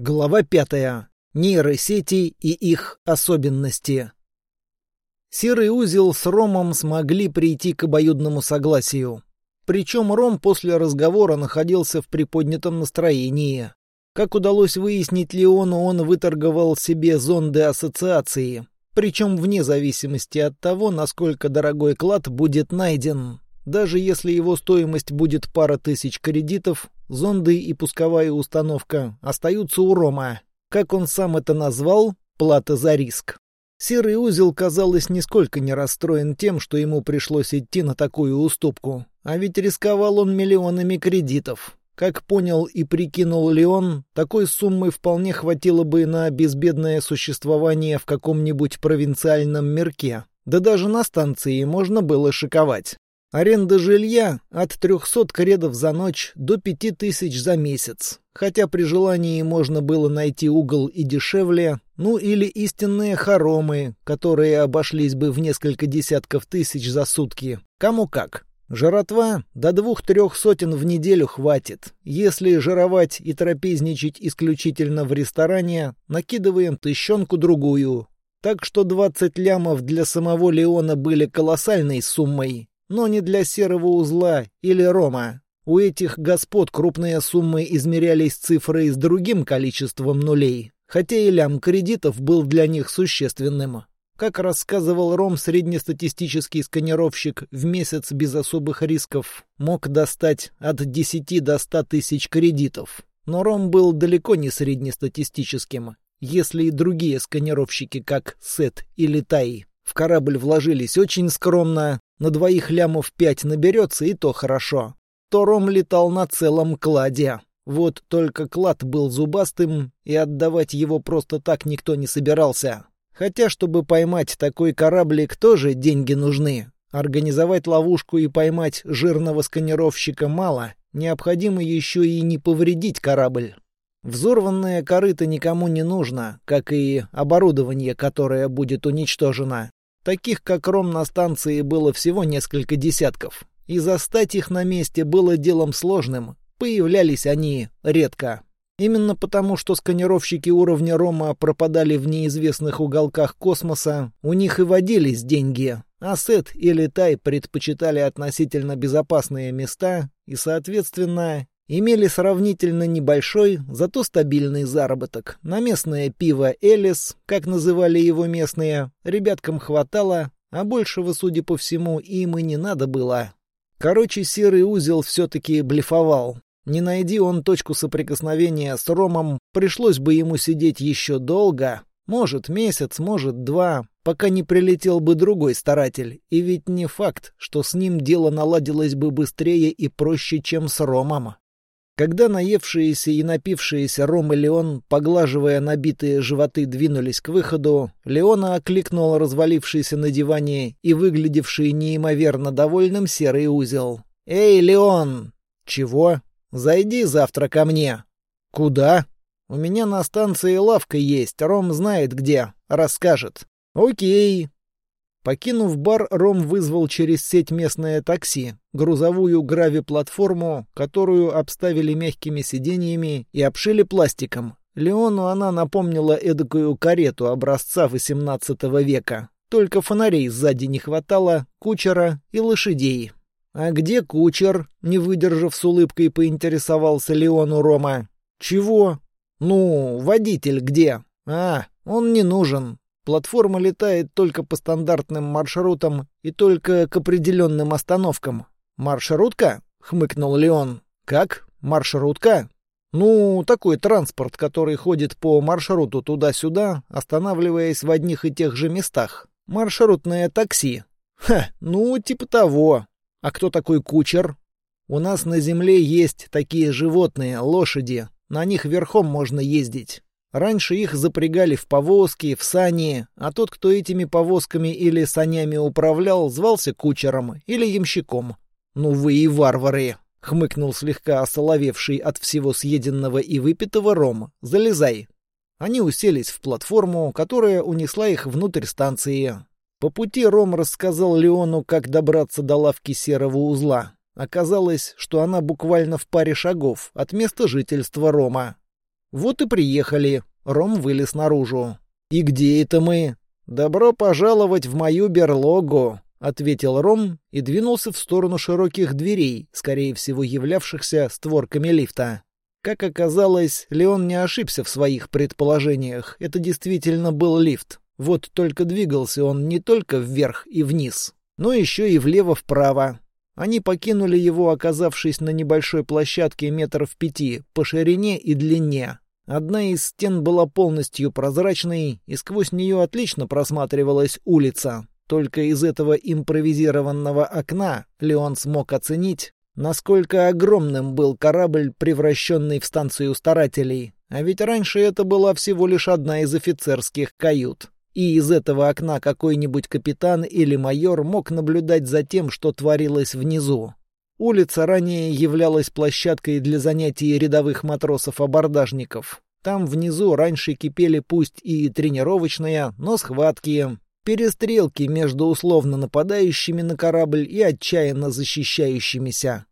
Глава пятая. Нейросети и их особенности. Серый узел с Ромом смогли прийти к обоюдному согласию. Причем Ром после разговора находился в приподнятом настроении. Как удалось выяснить Леону, он выторговал себе зонды ассоциации. Причем вне зависимости от того, насколько дорогой клад будет найден. Даже если его стоимость будет пара тысяч кредитов, зонды и пусковая установка остаются у Рома. Как он сам это назвал, плата за риск. Серый узел, казалось, нисколько не расстроен тем, что ему пришлось идти на такую уступку. А ведь рисковал он миллионами кредитов. Как понял и прикинул Леон, такой суммы вполне хватило бы на безбедное существование в каком-нибудь провинциальном мирке. Да даже на станции можно было шиковать. Аренда жилья от 300 кредов за ночь до 5000 за месяц. Хотя при желании можно было найти угол и дешевле, ну или истинные хоромы, которые обошлись бы в несколько десятков тысяч за сутки. Кому как. Жратва до двух-трех сотен в неделю хватит. Если жировать и трапезничать исключительно в ресторане, накидываем тыщенку-другую. Так что 20 лямов для самого Леона были колоссальной суммой, но не для серого узла или рома. У этих господ крупные суммы измерялись цифрой с другим количеством нулей, хотя и лям кредитов был для них существенным. Как рассказывал Ром, среднестатистический сканировщик в месяц без особых рисков мог достать от 10 до 100 тысяч кредитов. Но Ром был далеко не среднестатистическим. Если и другие сканировщики, как Сет или Тай, в корабль вложились очень скромно, на двоих лямов пять наберется, и то хорошо. То Ром летал на целом кладе. Вот только клад был зубастым, и отдавать его просто так никто не собирался. Хотя, чтобы поймать такой кораблик, тоже деньги нужны. Организовать ловушку и поймать жирного сканировщика мало. Необходимо еще и не повредить корабль. Взорванное корыто никому не нужно, как и оборудование, которое будет уничтожено. Таких, как Ром на станции, было всего несколько десятков. И застать их на месте было делом сложным. Появлялись они редко. Именно потому, что сканировщики уровня Рома пропадали в неизвестных уголках космоса, у них и водились деньги, а Сет и Летай предпочитали относительно безопасные места и, соответственно, имели сравнительно небольшой, зато стабильный заработок. На местное пиво «Элис», как называли его местные, ребяткам хватало, а большего, судя по всему, им и не надо было. Короче, серый узел все-таки блефовал. Не найди он точку соприкосновения с Ромом, пришлось бы ему сидеть еще долго, может, месяц, может, два, пока не прилетел бы другой старатель. И ведь не факт, что с ним дело наладилось бы быстрее и проще, чем с Ромом. Когда наевшиеся и напившиеся Ром и Леон, поглаживая набитые животы, двинулись к выходу, Леона окликнул развалившийся на диване и выглядевший неимоверно довольным серый узел. «Эй, Леон!» «Чего?» «Зайди завтра ко мне». «Куда?» «У меня на станции лавка есть, Ром знает где, расскажет». «Окей». Покинув бар, Ром вызвал через сеть местное такси, грузовую грави-платформу, которую обставили мягкими сиденьями и обшили пластиком. Леону она напомнила эдакую карету образца XVIII века. Только фонарей сзади не хватало, кучера и лошадей. «А где кучер?» — не выдержав с улыбкой, поинтересовался Леону Рома. «Чего?» «Ну, водитель где?» «А, он не нужен. Платформа летает только по стандартным маршрутам и только к определенным остановкам. «Маршрутка?» — хмыкнул Леон. «Как? Маршрутка?» «Ну, такой транспорт, который ходит по маршруту туда-сюда, останавливаясь в одних и тех же местах. Маршрутное такси». «Ха, ну, типа того. А кто такой кучер?» «У нас на земле есть такие животные, лошади. На них верхом можно ездить. Раньше их запрягали в повозки, в сани, а тот, кто этими повозками или санями управлял, звался кучером или ямщиком. «Ну вы и варвары!» — хмыкнул слегка осоловевший от всего съеденного и выпитого Ром. «Залезай!» Они уселись в платформу, которая унесла их внутрь станции. По пути Ром рассказал Леону, как добраться до лавки серого узла. Оказалось, что она буквально в паре шагов от места жительства Рома. Вот и приехали. Ром вылез наружу. «И где это мы?» «Добро пожаловать в мою берлогу», — ответил Ром и двинулся в сторону широких дверей, скорее всего являвшихся створками лифта. Как оказалось, Леон не ошибся в своих предположениях. Это действительно был лифт. Вот только двигался он не только вверх и вниз, но еще и влево-вправо. Они покинули его, оказавшись на небольшой площадке метров пяти по ширине и длине. Одна из стен была полностью прозрачной, и сквозь нее отлично просматривалась улица. Только из этого импровизированного окна Леон смог оценить, насколько огромным был корабль, превращенный в станцию старателей. А ведь раньше это была всего лишь одна из офицерских кают. И из этого окна какой-нибудь капитан или майор мог наблюдать за тем, что творилось внизу. Улица ранее являлась площадкой для занятий рядовых матросов-абордажников. Там внизу раньше кипели пусть и тренировочные, но схватки, перестрелки между условно нападающими на корабль и отчаянно защищающимися.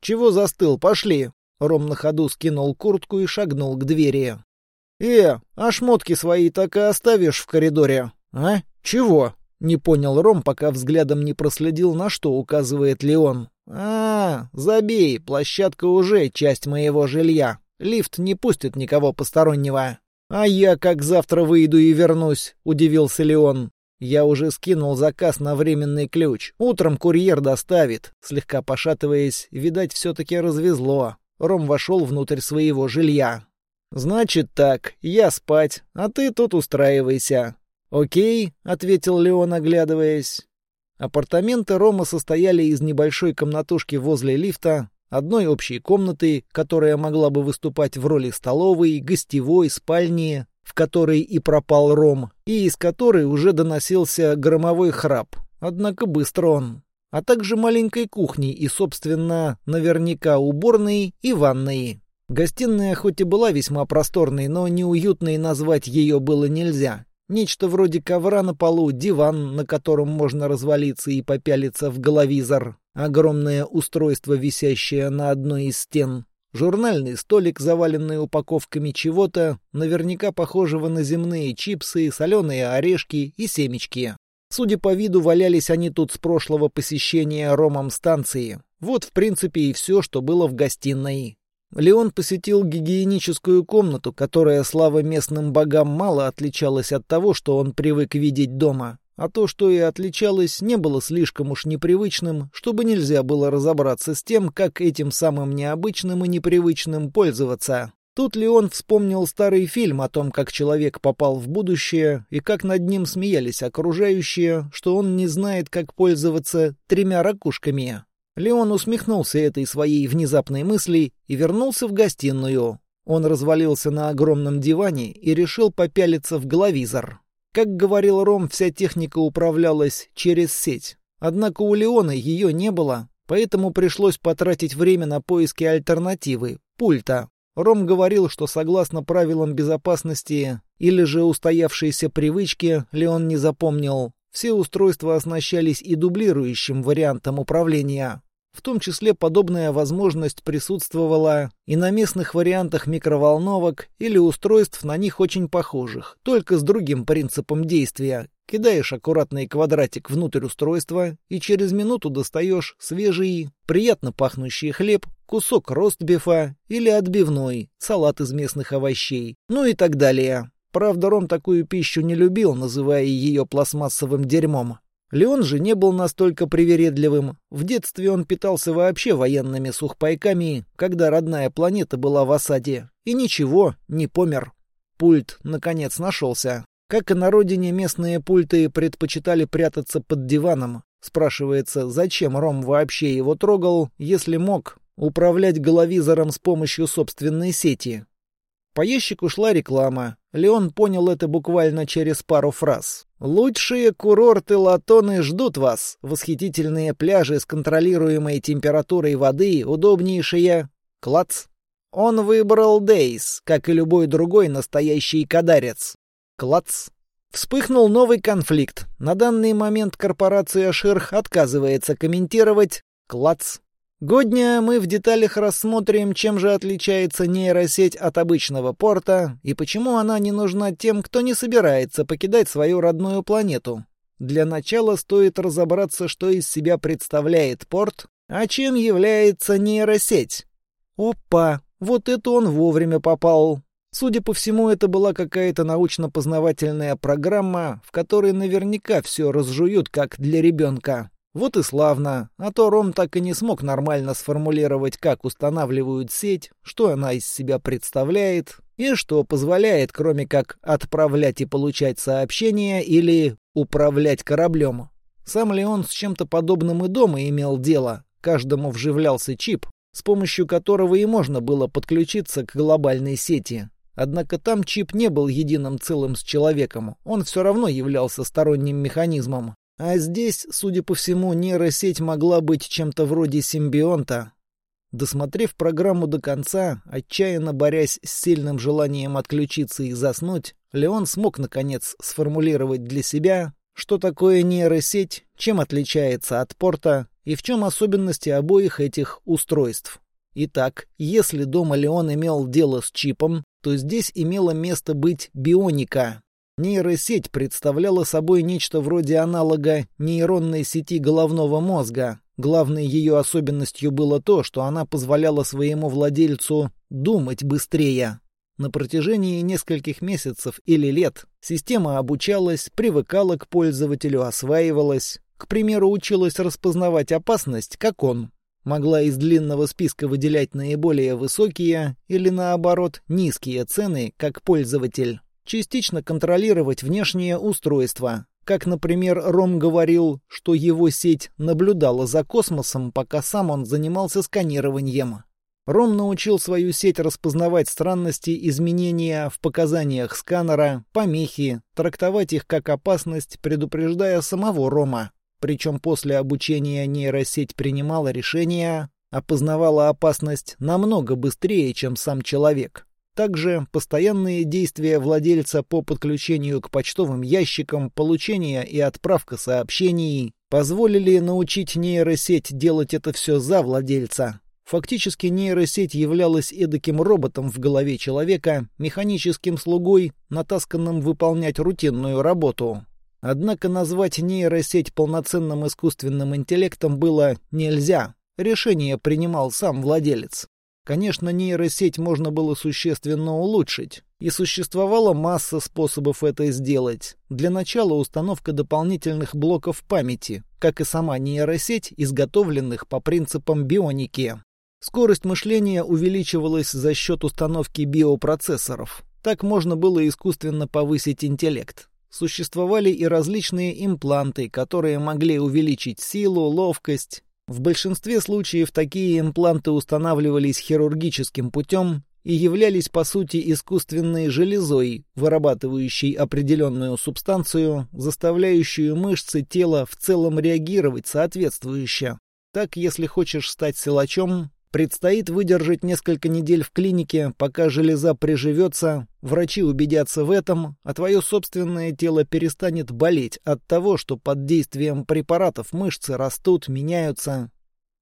«Чего застыл? Пошли!» Ром на ходу скинул куртку и шагнул к двери. «Э, а шмотки свои так и оставишь в коридоре?» «А? Чего?» — не понял Ром, пока взглядом не проследил, на что указывает Леон. «А, забей, площадка уже часть моего жилья. Лифт не пустит никого постороннего». «А я как завтра выйду и вернусь?» — удивился Леон. Я уже скинул заказ на временный ключ. Утром курьер доставит. Слегка пошатываясь, видать, все-таки развезло. Ром вошел внутрь своего жилья. «Значит так, я спать, а ты тут устраивайся». «Окей», — ответил Леон, оглядываясь. Апартаменты Рома состояли из небольшой комнатушки возле лифта, одной общей комнаты, которая могла бы выступать в роли столовой, гостевой, спальни, в которой и пропал Ром, и из которой уже доносился громовой храп. Однако быстро он. А также маленькой кухни и, собственно, наверняка уборной и ванной. Гостиная хоть и была весьма просторной, но неуютной назвать ее было нельзя. Нечто вроде ковра на полу, диван, на котором можно развалиться и попялиться в головизор, огромное устройство, висящее на одной из стен, Журнальный столик, заваленный упаковками чего-то, наверняка похожего на земные чипсы, соленые орешки и семечки. Судя по виду, валялись они тут с прошлого посещения Ромом станции. Вот, в принципе, и все, что было в гостиной. Леон посетил гигиеническую комнату, которая, слава местным богам, мало отличалась от того, что он привык видеть дома. А то, что и отличалось, не было слишком уж непривычным, чтобы нельзя было разобраться с тем, как этим самым необычным и непривычным пользоваться. Тут Леон вспомнил старый фильм о том, как человек попал в будущее и как над ним смеялись окружающие, что он не знает, как пользоваться тремя ракушками. Леон усмехнулся этой своей внезапной мысли и вернулся в гостиную. Он развалился на огромном диване и решил попялиться в головизор. Как говорил Ром, вся техника управлялась через сеть. Однако у Леона ее не было, поэтому пришлось потратить время на поиски альтернативы — пульта. Ром говорил, что согласно правилам безопасности или же устоявшейся привычки, Леон не запомнил, все устройства оснащались и дублирующим вариантом управления. В том числе подобная возможность присутствовала и на местных вариантах микроволновок или устройств на них очень похожих, только с другим принципом действия. Кидаешь аккуратный квадратик внутрь устройства и через минуту достаешь свежий, приятно пахнущий хлеб, кусок ростбифа или отбивной, салат из местных овощей, ну и так далее. Правда, Ром такую пищу не любил, называя ее пластмассовым дерьмом. Леон же не был настолько привередливым. В детстве он питался вообще военными сухпайками, когда родная планета была в осаде. И ничего, не помер. Пульт, наконец, нашелся. Как и на родине, местные пульты предпочитали прятаться под диваном. Спрашивается, зачем Ром вообще его трогал, если мог управлять головизором с помощью собственной сети? По ящику шла реклама. Леон понял это буквально через пару фраз. «Лучшие курорты Латоны ждут вас. Восхитительные пляжи с контролируемой температурой воды, удобнейшие...» Клац. Он выбрал Дейс, как и любой другой настоящий кадарец. Клац. Вспыхнул новый конфликт. На данный момент корпорация Ширх отказывается комментировать. Клац. Годня мы в деталях рассмотрим, чем же отличается нейросеть от обычного порта и почему она не нужна тем, кто не собирается покидать свою родную планету. Для начала стоит разобраться, что из себя представляет порт, а чем является нейросеть. Опа, вот это он вовремя попал. Судя по всему, это была какая-то научно-познавательная программа, в которой наверняка все разжуют, как для ребенка. Вот и славно, а то Ром так и не смог нормально сформулировать, как устанавливают сеть, что она из себя представляет и что позволяет, кроме как отправлять и получать сообщения или управлять кораблем. Сам ли он с чем-то подобным и дома имел дело? Каждому вживлялся чип, с помощью которого и можно было подключиться к глобальной сети. Однако там чип не был единым целым с человеком, он все равно являлся сторонним механизмом. А здесь, судя по всему, нейросеть могла быть чем-то вроде симбионта. Досмотрев программу до конца, отчаянно борясь с сильным желанием отключиться и заснуть, Леон смог, наконец, сформулировать для себя, что такое нейросеть, чем отличается от порта и в чем особенности обоих этих устройств. Итак, если дома Леон имел дело с чипом, то здесь имело место быть бионика, Нейросеть представляла собой нечто вроде аналога нейронной сети головного мозга. Главной ее особенностью было то, что она позволяла своему владельцу думать быстрее. На протяжении нескольких месяцев или лет система обучалась, привыкала к пользователю, осваивалась. К примеру, училась распознавать опасность, как он. Могла из длинного списка выделять наиболее высокие или, наоборот, низкие цены, как пользователь. Частично контролировать внешнее устройство. Как, например, Ром говорил, что его сеть наблюдала за космосом, пока сам он занимался сканированием. Ром научил свою сеть распознавать странности изменения в показаниях сканера, помехи, трактовать их как опасность, предупреждая самого Рома. Причем после обучения нейросеть принимала решения, опознавала опасность намного быстрее, чем сам человек. Также постоянные действия владельца по подключению к почтовым ящикам, получение и отправка сообщений позволили научить нейросеть делать это все за владельца. Фактически нейросеть являлась эдаким роботом в голове человека, механическим слугой, натасканным выполнять рутинную работу. Однако назвать нейросеть полноценным искусственным интеллектом было нельзя. Решение принимал сам владелец. Конечно, нейросеть можно было существенно улучшить, и существовала масса способов это сделать. Для начала установка дополнительных блоков памяти, как и сама нейросеть, изготовленных по принципам бионики. Скорость мышления увеличивалась за счет установки биопроцессоров. Так можно было искусственно повысить интеллект. Существовали и различные импланты, которые могли увеличить силу, ловкость, в большинстве случаев такие импланты устанавливались хирургическим путем и являлись по сути искусственной железой, вырабатывающей определенную субстанцию, заставляющую мышцы тела в целом реагировать соответствующе. Так, если хочешь стать силачом, Предстоит выдержать несколько недель в клинике, пока железа приживется, врачи убедятся в этом, а твое собственное тело перестанет болеть от того, что под действием препаратов мышцы растут, меняются.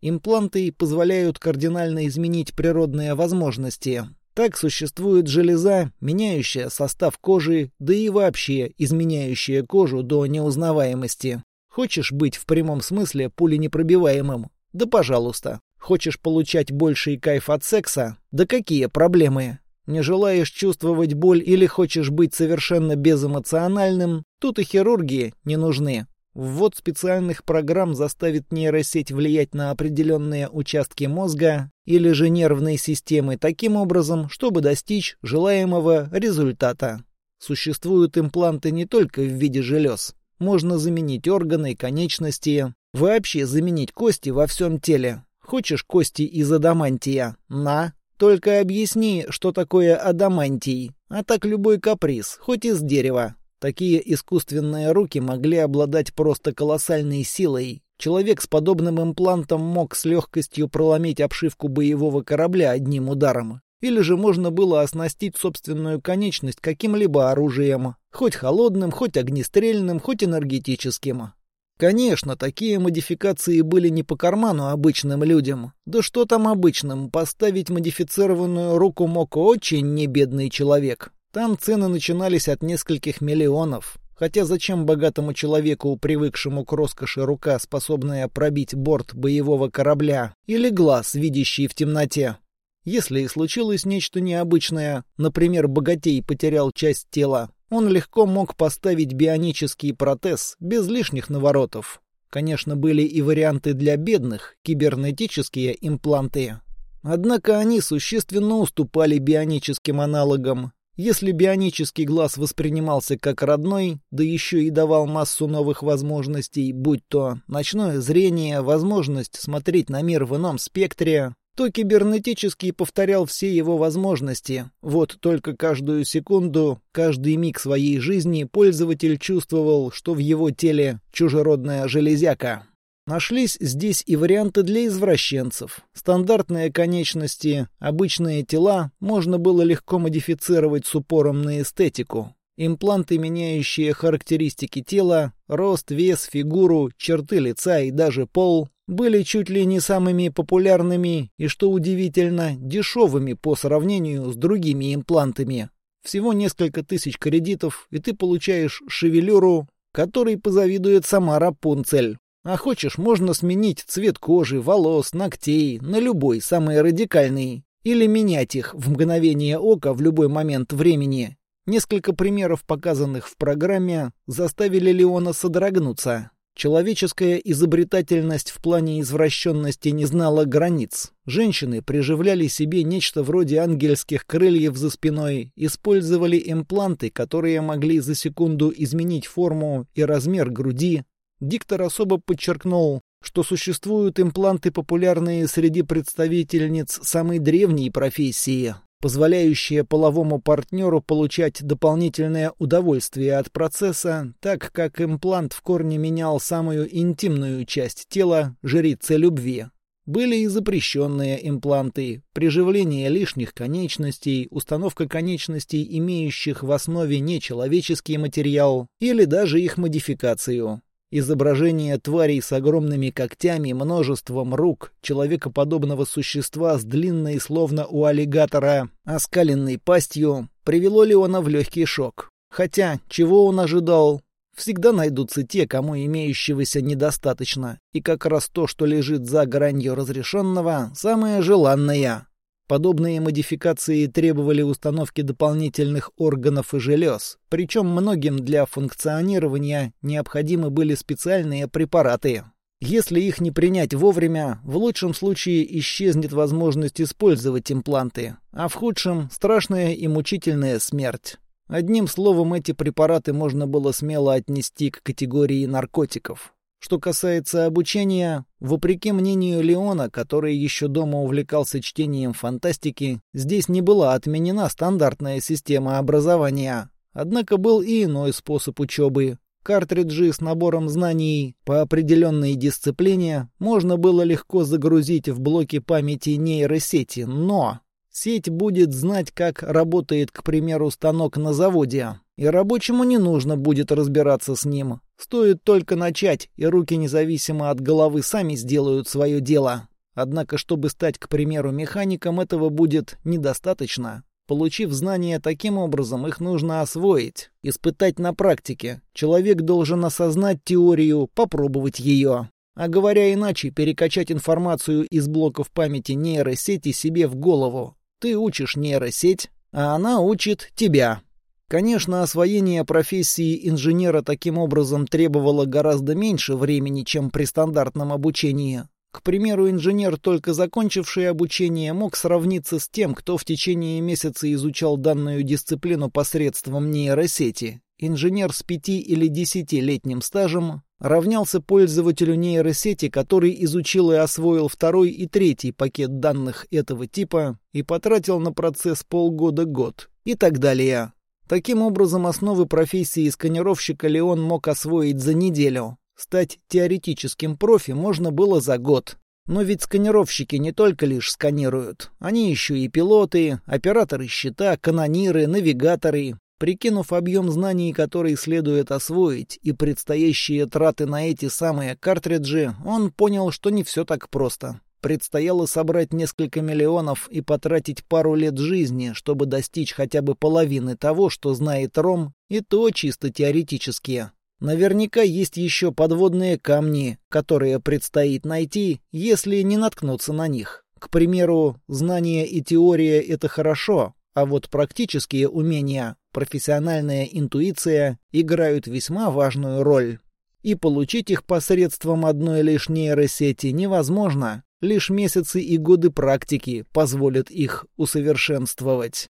Импланты позволяют кардинально изменить природные возможности. Так существует железа, меняющая состав кожи, да и вообще изменяющая кожу до неузнаваемости. Хочешь быть в прямом смысле пуленепробиваемым? Да пожалуйста. Хочешь получать больший кайф от секса? Да какие проблемы? Не желаешь чувствовать боль или хочешь быть совершенно безэмоциональным? Тут и хирурги не нужны. Ввод специальных программ заставит нейросеть влиять на определенные участки мозга или же нервной системы таким образом, чтобы достичь желаемого результата. Существуют импланты не только в виде желез. Можно заменить органы, конечности, вообще заменить кости во всем теле. Хочешь кости из адамантия? На. Только объясни, что такое адамантий. А так любой каприз, хоть из дерева. Такие искусственные руки могли обладать просто колоссальной силой. Человек с подобным имплантом мог с легкостью проломить обшивку боевого корабля одним ударом. Или же можно было оснастить собственную конечность каким-либо оружием, хоть холодным, хоть огнестрельным, хоть энергетическим. Конечно, такие модификации были не по карману обычным людям. Да что там обычным, поставить модифицированную руку мог очень небедный человек. Там цены начинались от нескольких миллионов. Хотя зачем богатому человеку, привыкшему к роскоши рука, способная пробить борт боевого корабля, или глаз, видящий в темноте? Если и случилось нечто необычное, например, богатей потерял часть тела, он легко мог поставить бионический протез без лишних наворотов. Конечно, были и варианты для бедных, кибернетические импланты. Однако они существенно уступали бионическим аналогам. Если бионический глаз воспринимался как родной, да еще и давал массу новых возможностей, будь то ночное зрение, возможность смотреть на мир в ином спектре, то кибернетически повторял все его возможности. Вот только каждую секунду, каждый миг своей жизни пользователь чувствовал, что в его теле чужеродная железяка. Нашлись здесь и варианты для извращенцев. Стандартные конечности, обычные тела можно было легко модифицировать с упором на эстетику. Импланты, меняющие характеристики тела, рост, вес, фигуру, черты лица и даже пол, были чуть ли не самыми популярными и, что удивительно, дешевыми по сравнению с другими имплантами. Всего несколько тысяч кредитов, и ты получаешь шевелюру, которой позавидует сама Рапунцель. А хочешь, можно сменить цвет кожи, волос, ногтей на любой, самый радикальный, или менять их в мгновение ока в любой момент времени. Несколько примеров, показанных в программе, заставили Леона содрогнуться. Человеческая изобретательность в плане извращенности не знала границ. Женщины приживляли себе нечто вроде ангельских крыльев за спиной, использовали импланты, которые могли за секунду изменить форму и размер груди. Диктор особо подчеркнул, что существуют импланты, популярные среди представительниц самой древней профессии, позволяющее половому партнеру получать дополнительное удовольствие от процесса, так как имплант в корне менял самую интимную часть тела жрицы любви. Были и запрещенные импланты, приживление лишних конечностей, установка конечностей, имеющих в основе нечеловеческий материал, или даже их модификацию. Изображение тварей с огромными когтями, множеством рук, человекоподобного существа с длинной, словно у аллигатора, оскаленной пастью, привело Леона в легкий шок. Хотя, чего он ожидал? Всегда найдутся те, кому имеющегося недостаточно, и как раз то, что лежит за гранью разрешенного, самое желанное. Подобные модификации требовали установки дополнительных органов и желез, причем многим для функционирования необходимы были специальные препараты. Если их не принять вовремя, в лучшем случае исчезнет возможность использовать импланты, а в худшем – страшная и мучительная смерть. Одним словом, эти препараты можно было смело отнести к категории наркотиков. Что касается обучения, вопреки мнению Леона, который еще дома увлекался чтением фантастики, здесь не была отменена стандартная система образования. Однако был и иной способ учебы. Картриджи с набором знаний по определенной дисциплине можно было легко загрузить в блоки памяти нейросети, но сеть будет знать, как работает, к примеру, станок на заводе, и рабочему не нужно будет разбираться с ним. Стоит только начать, и руки независимо от головы сами сделают свое дело. Однако, чтобы стать, к примеру, механиком, этого будет недостаточно. Получив знания таким образом, их нужно освоить, испытать на практике. Человек должен осознать теорию, попробовать ее. А говоря иначе, перекачать информацию из блоков памяти нейросети себе в голову. Ты учишь нейросеть, а она учит тебя. Конечно, освоение профессии инженера таким образом требовало гораздо меньше времени, чем при стандартном обучении. К примеру, инженер, только закончивший обучение, мог сравниться с тем, кто в течение месяца изучал данную дисциплину посредством нейросети. Инженер с пяти или десятилетним стажем равнялся пользователю нейросети, который изучил и освоил второй и третий пакет данных этого типа и потратил на процесс полгода-год и так далее. Таким образом, основы профессии сканировщика Леон мог освоить за неделю. Стать теоретическим профи можно было за год. Но ведь сканировщики не только лишь сканируют. Они еще и пилоты, операторы щита, канониры, навигаторы. Прикинув объем знаний, которые следует освоить, и предстоящие траты на эти самые картриджи, он понял, что не все так просто. Предстояло собрать несколько миллионов и потратить пару лет жизни, чтобы достичь хотя бы половины того, что знает Ром, и то чисто теоретически. Наверняка есть еще подводные камни, которые предстоит найти, если не наткнуться на них. К примеру, знание и теория — это хорошо, а вот практические умения, профессиональная интуиция играют весьма важную роль. И получить их посредством одной лишь нейросети невозможно. Лишь месяцы и годы практики позволят их усовершенствовать.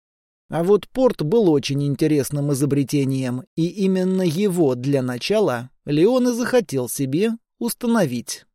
А вот порт был очень интересным изобретением, и именно его для начала Леон и захотел себе установить.